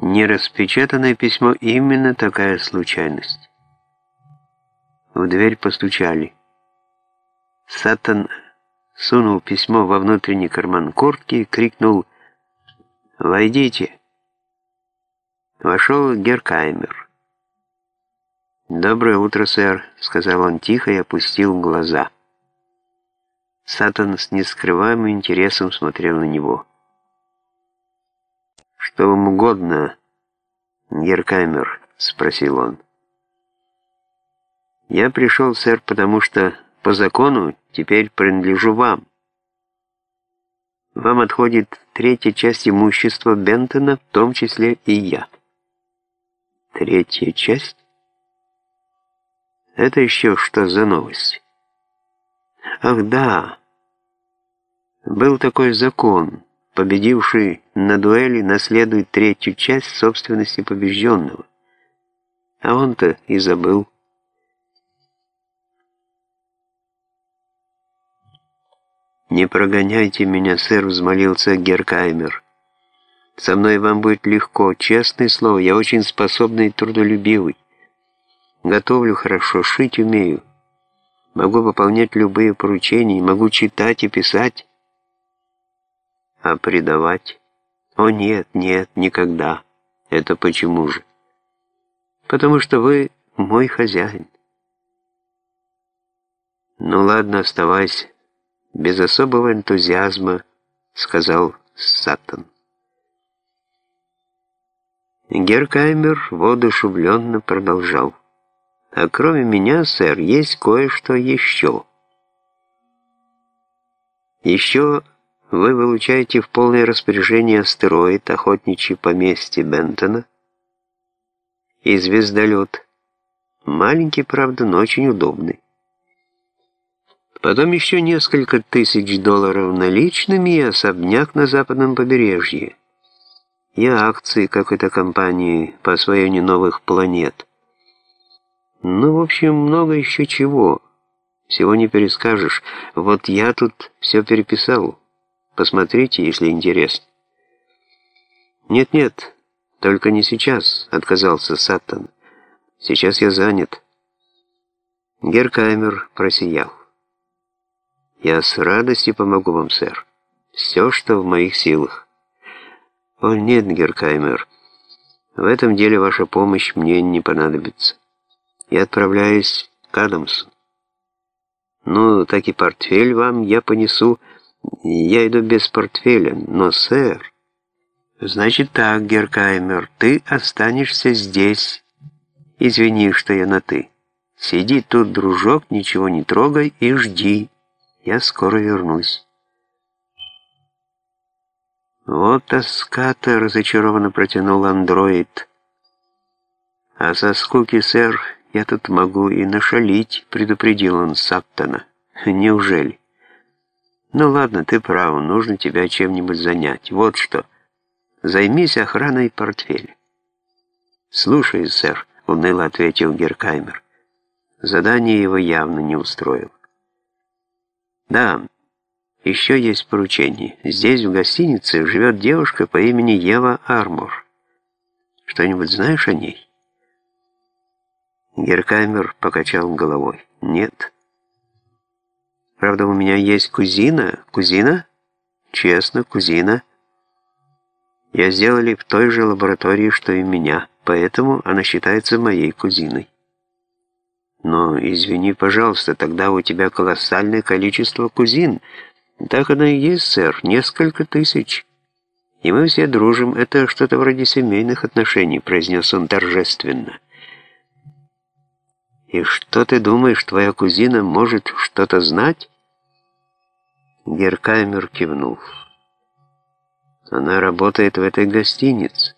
Нераспечатанное письмо именно такая случайность. В дверь постучали. Сатан сунул письмо во внутренний карман куртки и крикнул «Войдите!». Вошел Геркаймер. «Доброе утро, сэр», — сказал он тихо и опустил глаза. Сатан с нескрываемым интересом смотрел на него. «Что вам угодно, Геркаймер?» — спросил он. «Я пришел, сэр, потому что по закону теперь принадлежу вам. Вам отходит третья часть имущества Бентона, в том числе и я». «Третья часть?» «Это еще что за новость?» «Ах, да!» Был такой закон. Победивший на дуэли наследует третью часть собственности побежденного. А он-то и забыл. «Не прогоняйте меня, сэр», — взмолился Геркаймер. «Со мной вам будет легко, честное слово, я очень способный и трудолюбивый. Готовлю хорошо, шить умею. Могу выполнять любые поручения, могу читать и писать. А предавать? О нет, нет, никогда. Это почему же? Потому что вы мой хозяин. Ну ладно, оставайся без особого энтузиазма, сказал Саттон. Геркаймер воодушевленно продолжал. А кроме меня, сэр, есть кое-что еще. Еще вы вылучаете в полное распоряжение астероид, охотничье поместье Бентона и звездолет. Маленький, правда, но очень удобный. Потом еще несколько тысяч долларов наличными и особняк на западном побережье. И акции какой-то компании по освоению новых планет. Ну, в общем, много еще чего. Всего не перескажешь. Вот я тут все переписал. Посмотрите, если интересно. Нет-нет, только не сейчас, отказался Саттон. Сейчас я занят. Геркаймер просиял. Я с радостью помогу вам, сэр. Все, что в моих силах. О, нет, Геркаймер, в этом деле ваша помощь мне не понадобится. Я отправляюсь к Адамсу. Ну, так и портфель вам я понесу. Я иду без портфеля, но, сэр... Значит так, Геркаймер, ты останешься здесь. Извини, что я на «ты». Сиди тут, дружок, ничего не трогай и жди. Я скоро вернусь. Вот тоска-то, разочарованно протянул андроид. А со скуки, сэр, я тут могу и нашалить, предупредил он Саттона. Неужели? Ну ладно, ты прав, нужно тебя чем-нибудь занять. Вот что. Займись охраной портфеля. Слушай, сэр, уныло ответил Геркаймер. Задание его явно не устроило. Да, еще есть поручение. Здесь, в гостинице, живет девушка по имени Ева Армур. Что-нибудь знаешь о ней? Геркаймер покачал головой. Нет. Правда, у меня есть кузина. Кузина? Честно, кузина. Я сделали в той же лаборатории, что и меня, поэтому она считается моей кузиной. Но, извини, пожалуйста, тогда у тебя колоссальное количество кузин. Так оно и есть, сэр, несколько тысяч. И мы все дружим, это что-то вроде семейных отношений, произнес он торжественно. И что ты думаешь, твоя кузина может что-то знать? Геркаймер кивнул. Она работает в этой гостинице.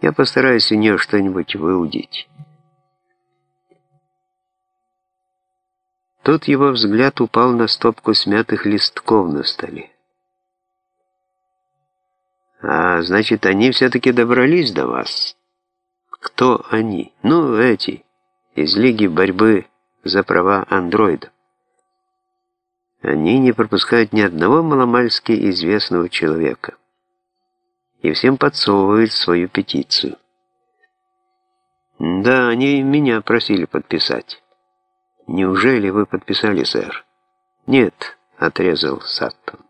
Я постараюсь у нее что-нибудь выудить. Тут его взгляд упал на стопку смятых листков на столе. «А, значит, они все-таки добрались до вас?» «Кто они?» «Ну, эти, из Лиги борьбы за права андроидов. Они не пропускают ни одного маломальски известного человека. и всем подсовывает свою петицию. Да, они меня просили подписать. Неужели вы подписали, сэр? Нет, отрезал Саттон.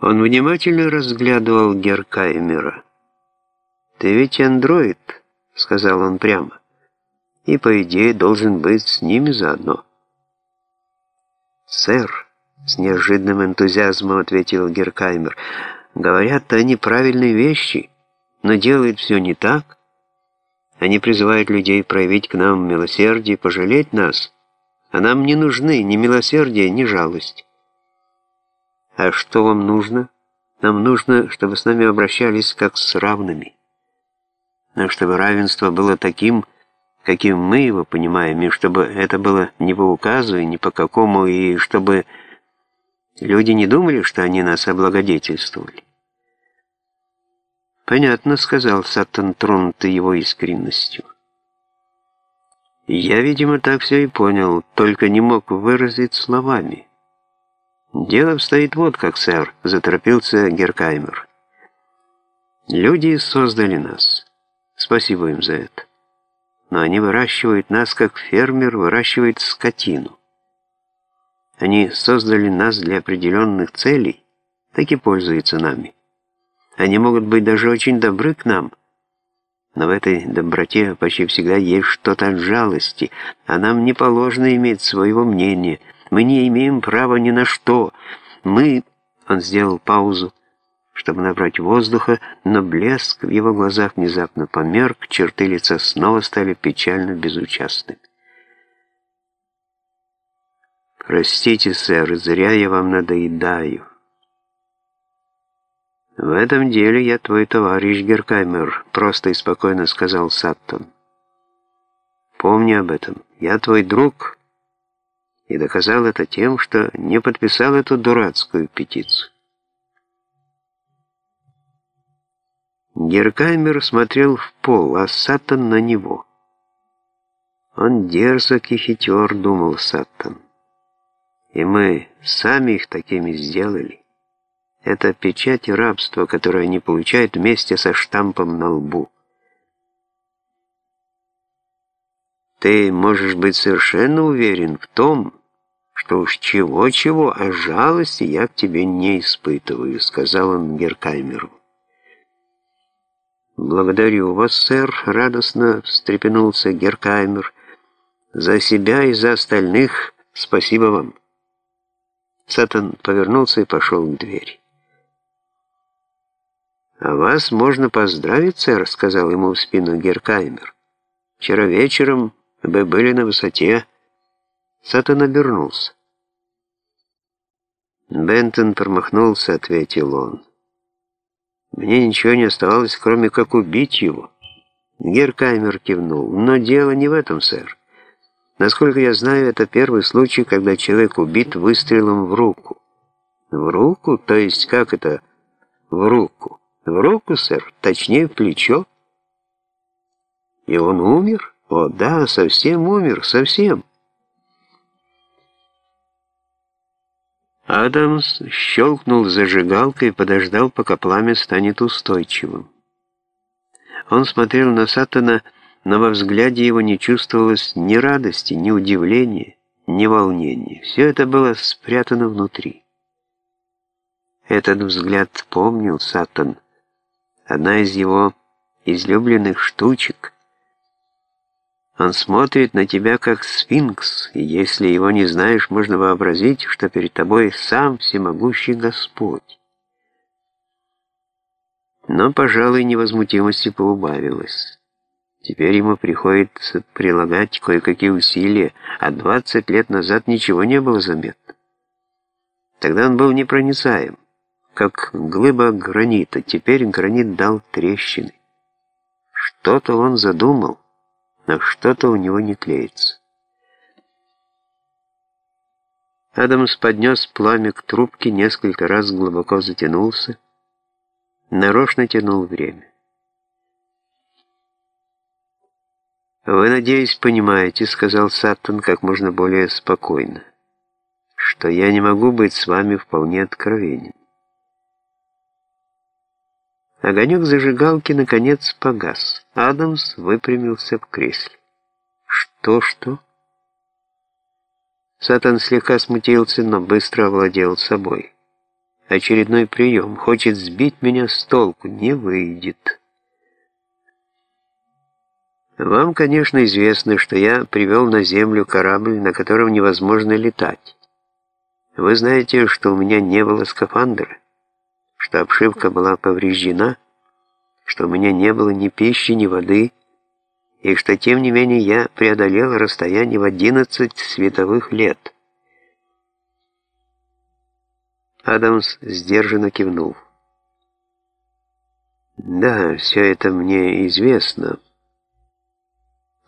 Он внимательно разглядывал Геркаймера. «Ты ведь андроид», — сказал он прямо, — «и, по идее, должен быть с ними заодно». «Сэр», — с неожиданным энтузиазмом ответил Геркаймер, — «говорят они правильные вещи, но делают все не так». Они призывают людей проявить к нам милосердие, пожалеть нас, а нам не нужны ни милосердие, ни жалость. А что вам нужно? Нам нужно, чтобы с нами обращались как с равными. Но чтобы равенство было таким, каким мы его понимаем, и чтобы это было не по указу и не по какому, и чтобы люди не думали, что они нас облагодетельствовали. «Понятно», — сказал Саттон, тронутый его искренностью. «Я, видимо, так все и понял, только не мог выразить словами». «Дело обстоит вот как, сэр», — заторопился Геркаймер. «Люди создали нас. Спасибо им за это. Но они выращивают нас, как фермер выращивает скотину. Они создали нас для определенных целей, так и пользуются нами». Они могут быть даже очень добры к нам, но в этой доброте почти всегда есть что-то от жалости, а нам не положено иметь своего мнения. Мы не имеем права ни на что. Мы...» Он сделал паузу, чтобы набрать воздуха, но блеск в его глазах внезапно померк, черты лица снова стали печально безучастными. «Простите, сэр, зря я вам надоедаю». «В этом деле я твой товарищ Геркаймер», — просто и спокойно сказал Саттон. «Помни об этом. Я твой друг» и доказал это тем, что не подписал эту дурацкую петицию. Геркаймер смотрел в пол, а Саттон на него. «Он дерзок и хитер», — думал Саттон. «И мы сами их такими сделали». Это печать рабства, которую они получают вместе со штампом на лбу. Ты можешь быть совершенно уверен в том, что уж чего-чего, а жалости я к тебе не испытываю, сказал он Геркаймеру. «Благодарю вас, сэр», — радостно встрепенулся Геркаймер. «За себя и за остальных спасибо вам». Сатан повернулся и пошел к двери. «А вас можно поздравить, сэр», — сказал ему в спину Геркаймер. «Вчера вечером вы были на высоте». Сатан обернулся. Бентон промахнулся, ответил он. «Мне ничего не оставалось, кроме как убить его». Геркаймер кивнул. «Но дело не в этом, сэр. Насколько я знаю, это первый случай, когда человек убит выстрелом в руку». «В руку? То есть как это в руку?» В руку, сэр, точнее, в плечо. И он умер? О, да, совсем умер, совсем. Адамс щелкнул зажигалкой и подождал, пока пламя станет устойчивым. Он смотрел на Сатана, но во взгляде его не чувствовалось ни радости, ни удивления, ни волнения. Все это было спрятано внутри. Этот взгляд помнил Сатан, одна из его излюбленных штучек. Он смотрит на тебя как сфинкс, и если его не знаешь, можно вообразить, что перед тобой сам всемогущий Господь. Но, пожалуй, невозмутимости поубавилось. Теперь ему приходится прилагать кое-какие усилия, а 20 лет назад ничего не было заметно. Тогда он был непроницаем как глыба гранита. Теперь гранит дал трещины. Что-то он задумал, но что-то у него не клеится. Адамс поднес пламя к трубке, несколько раз глубоко затянулся, нарочно тянул время. «Вы, надеюсь, понимаете», — сказал Саттон как можно более спокойно, что я не могу быть с вами вполне откровенен. Огонек зажигалки наконец погас. Адамс выпрямился в кресле. Что-что? Сатан слегка смутился, но быстро овладел собой. Очередной прием. Хочет сбить меня с толку. Не выйдет. Вам, конечно, известно, что я привел на Землю корабль, на котором невозможно летать. Вы знаете, что у меня не было скафандра, что обшивка была повреждена, что у меня не было ни пищи, ни воды, и что, тем не менее, я преодолел расстояние в 11 световых лет. Адамс сдержанно кивнул. «Да, все это мне известно.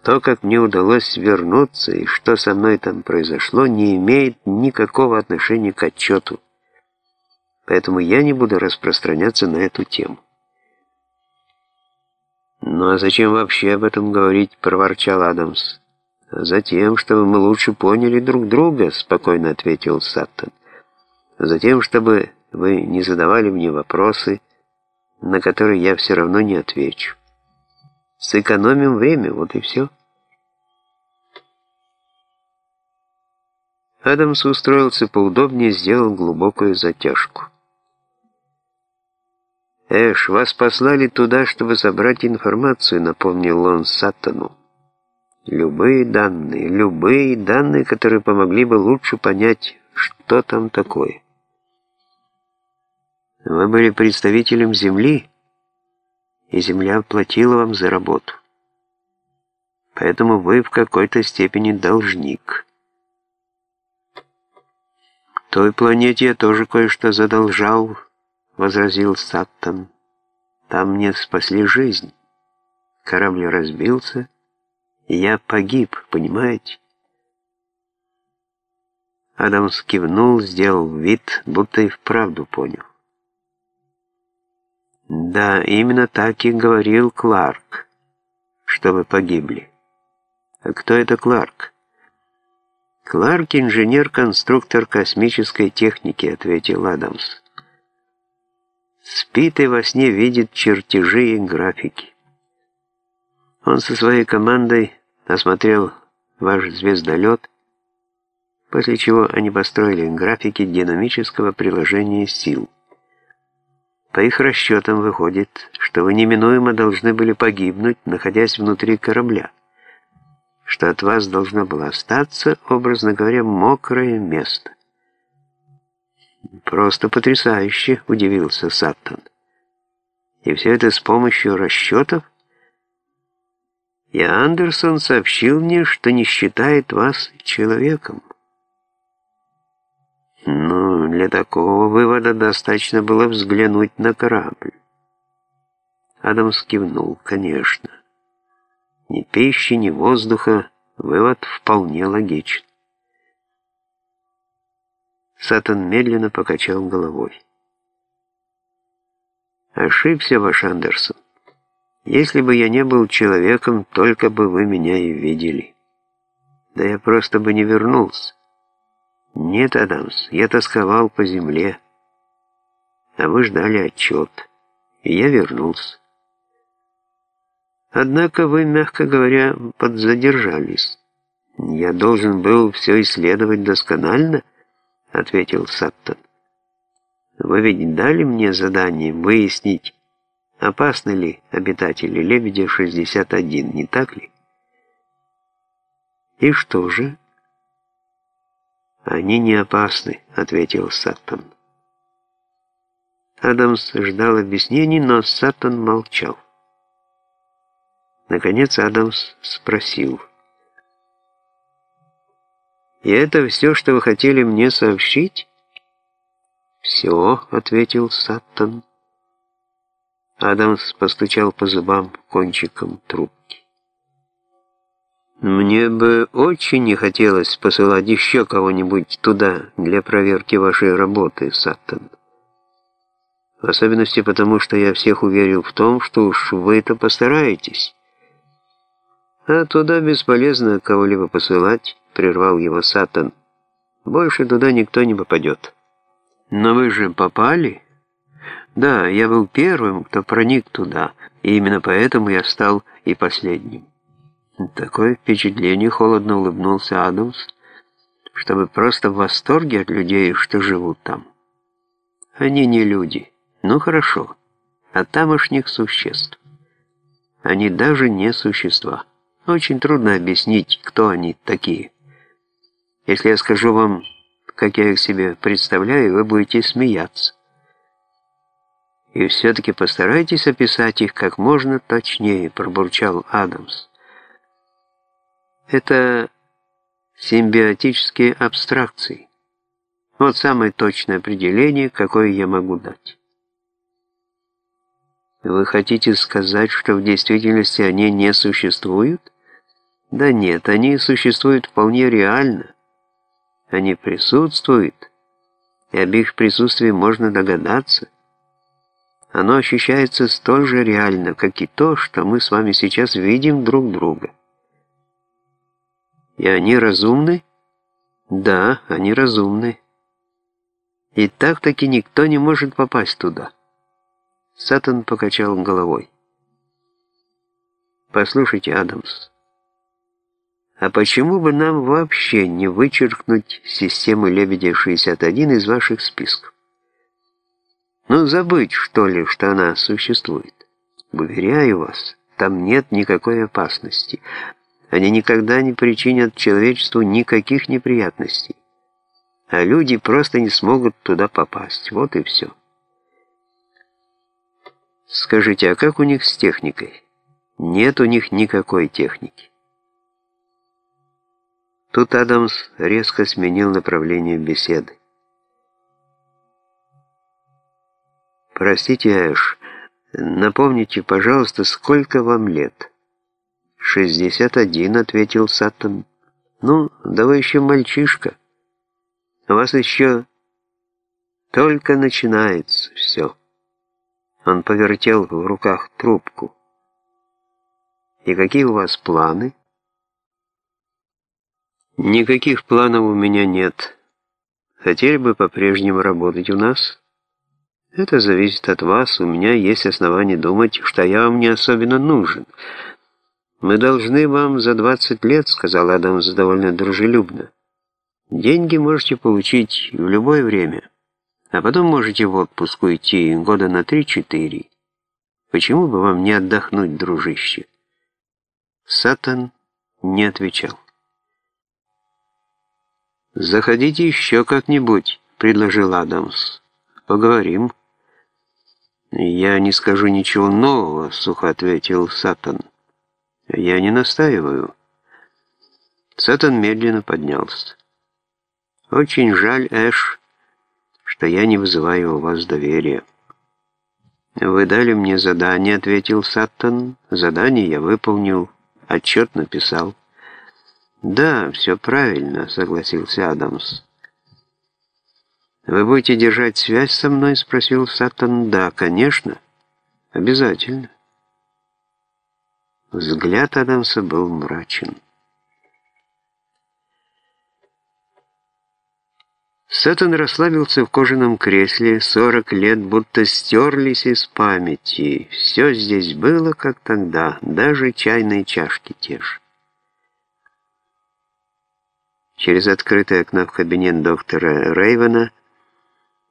То, как мне удалось вернуться и что со мной там произошло, не имеет никакого отношения к отчету. Поэтому я не буду распространяться на эту тему. «Ну а зачем вообще об этом говорить?» — проворчал Адамс. «Затем, чтобы мы лучше поняли друг друга», — спокойно ответил Саттон. «Затем, чтобы вы не задавали мне вопросы, на которые я все равно не отвечу. Сэкономим время, вот и все». Адамс устроился поудобнее, сделал глубокую затяжку. «Эш, вас послали туда, чтобы собрать информацию», — напомнил он Саттону. «Любые данные, любые данные, которые помогли бы лучше понять, что там такое». «Вы были представителем Земли, и Земля платила вам за работу. Поэтому вы в какой-то степени должник» той планете я тоже кое-что задолжал», — возразил Саттон. «Там мне спасли жизнь. Корабль разбился, и я погиб, понимаете?» Адамс кивнул, сделал вид, будто и вправду понял. «Да, именно так и говорил Кларк, что вы погибли. А кто это Кларк?» «Кларк — инженер-конструктор космической техники», — ответил Адамс. «Спит и во сне видит чертежи и графики. Он со своей командой осмотрел ваш звездолет, после чего они построили графики динамического приложения сил. По их расчетам выходит, что вы неминуемо должны были погибнуть, находясь внутри корабля что от вас должно было остаться, образно говоря, мокрое место. «Просто потрясающе!» — удивился Саттон. «И все это с помощью расчетов?» И Андерсон сообщил мне, что не считает вас человеком. Ну, для такого вывода достаточно было взглянуть на корабль. Адамс кивнул, конечно. Ни пищи, ни воздуха. Вывод вполне логичен. Сатан медленно покачал головой. Ошибся ваш Андерсон. Если бы я не был человеком, только бы вы меня и видели. Да я просто бы не вернулся. Нет, Адамс, я тосковал по земле. А вы ждали отчет. И я вернулся. Однако вы, мягко говоря, подзадержались. Я должен был все исследовать досконально, ответил Саттон. Вы ведь дали мне задание выяснить, опасны ли обитатели Лебедя-61, не так ли? И что же? Они не опасны, ответил Саттон. Адамс ждал объяснений, но Саттон молчал. Наконец Адамс спросил. «И это все, что вы хотели мне сообщить?» «Все», — ответил Саттон. Адамс постучал по зубам кончиком трубки. «Мне бы очень не хотелось посылать еще кого-нибудь туда для проверки вашей работы, Саттон. В особенности потому, что я всех уверил в том, что уж вы-то постараетесь». «А туда бесполезно кого-либо посылать», — прервал его Сатан. Больше туда никто не попадет. Но вы же попали? Да, я был первым, кто проник туда, и именно поэтому я стал и последним. Такое впечатление холодно улыбнулся Адамс, чтобы просто в восторге от людей, что живут там. Они не люди. Ну хорошо. От тамошних существ. Они даже не существа. Очень трудно объяснить, кто они такие. Если я скажу вам, как я их себе представляю, вы будете смеяться. И все-таки постарайтесь описать их как можно точнее, пробурчал Адамс. Это симбиотические абстракции. Вот самое точное определение, какое я могу дать. Вы хотите сказать, что в действительности они не существуют? Да нет, они существуют вполне реально. Они присутствуют, и об их присутствии можно догадаться. Оно ощущается столь же реально, как и то, что мы с вами сейчас видим друг друга. И они разумны? Да, они разумны. И так-таки никто не может попасть туда. Сатан покачал головой. Послушайте, Адамс, а почему бы нам вообще не вычеркнуть систему Лебедя-61 из ваших списков? Ну, забыть, что ли, что она существует. Уверяю вас, там нет никакой опасности. Они никогда не причинят человечеству никаких неприятностей. А люди просто не смогут туда попасть. Вот и все. Скажите, а как у них с техникой? Нет у них никакой техники. Тут Адамс резко сменил направление беседы. «Простите, Эш, напомните, пожалуйста, сколько вам лет?» «Шестьдесят один», — ответил Саттон. «Ну, да вы еще мальчишка. У вас еще только начинается все». Он повертел в руках трубку. «И какие у вас планы?» Никаких планов у меня нет. Хотели бы по-прежнему работать у нас? Это зависит от вас. У меня есть основания думать, что я вам не особенно нужен. Мы должны вам за 20 лет, сказал Адамс довольно дружелюбно. Деньги можете получить в любое время, а потом можете в отпуск уйти года на 3-4. Почему бы вам не отдохнуть, дружище? Сатан не отвечал. «Заходите еще как-нибудь», — предложил Адамс. «Поговорим». «Я не скажу ничего нового», — сухо ответил Сатан. «Я не настаиваю». Сатан медленно поднялся. «Очень жаль, Эш, что я не вызываю у вас доверия». «Вы дали мне задание», — ответил Саттон. «Задание я выполнил, отчет написал». «Да, все правильно», — согласился Адамс. «Вы будете держать связь со мной?» — спросил Саттон. «Да, конечно. Обязательно». Взгляд Адамса был мрачен. Саттон расслабился в кожаном кресле. Сорок лет будто стерлись из памяти. Все здесь было, как тогда, даже чайные чашки те же. Через открытое окно в кабинет доктора Рейвена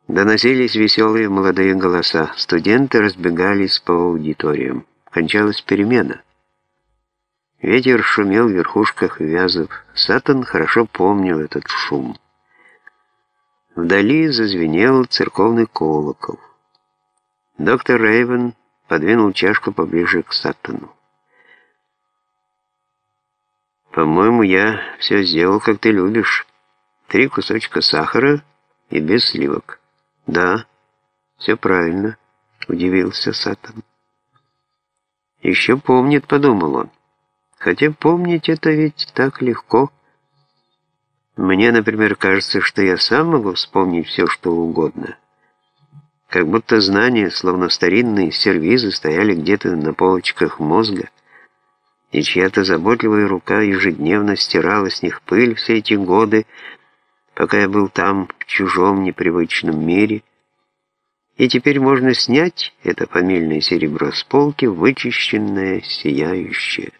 доносились веселые молодые голоса. Студенты разбегались по аудиториям. Кончалась перемена. Ветер шумел в верхушках вязов. Сатан хорошо помнил этот шум. Вдали зазвенел церковный колокол. Доктор Рейвен подвинул чашку поближе к Сатану. По-моему, я все сделал, как ты любишь. Три кусочка сахара и без сливок. Да, все правильно, удивился Сатан. Еще помнит, подумал он. Хотя помнить это ведь так легко. Мне, например, кажется, что я сам могу вспомнить все, что угодно. Как будто знания, словно старинные сервизы, стояли где-то на полочках мозга и чья-то заботливая рука ежедневно стирала с них пыль все эти годы, пока я был там, в чужом непривычном мире, и теперь можно снять это фамильное серебро с полки, вычищенное, сияющее.